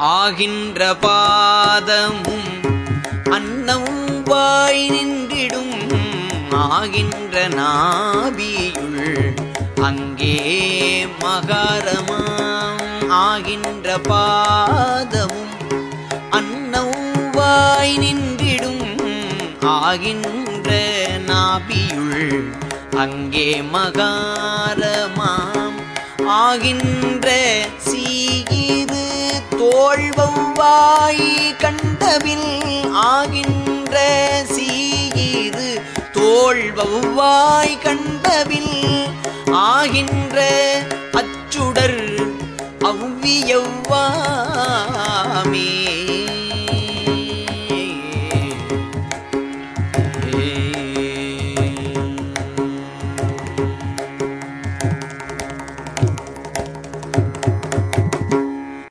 ஆகின்ற பாதமும் அன்னம் வாய் நின்றிடும் ஆகின்ற நாபியுள் அங்கே மகாரமாம். ஆகின்ற பாதமும் அன்னம் வாய் நின்றிடும் ஆகின்ற நாபியுள் அங்கே மகாரமாம். ஆகின்ற சீகிரு செவ்வாய் கண்டவில் ஆகின்ற சீயிரு தோல் வௌவாய் கண்டவில் ஆகின்ற அச்சுடர் அவ்வியவ்வாமே.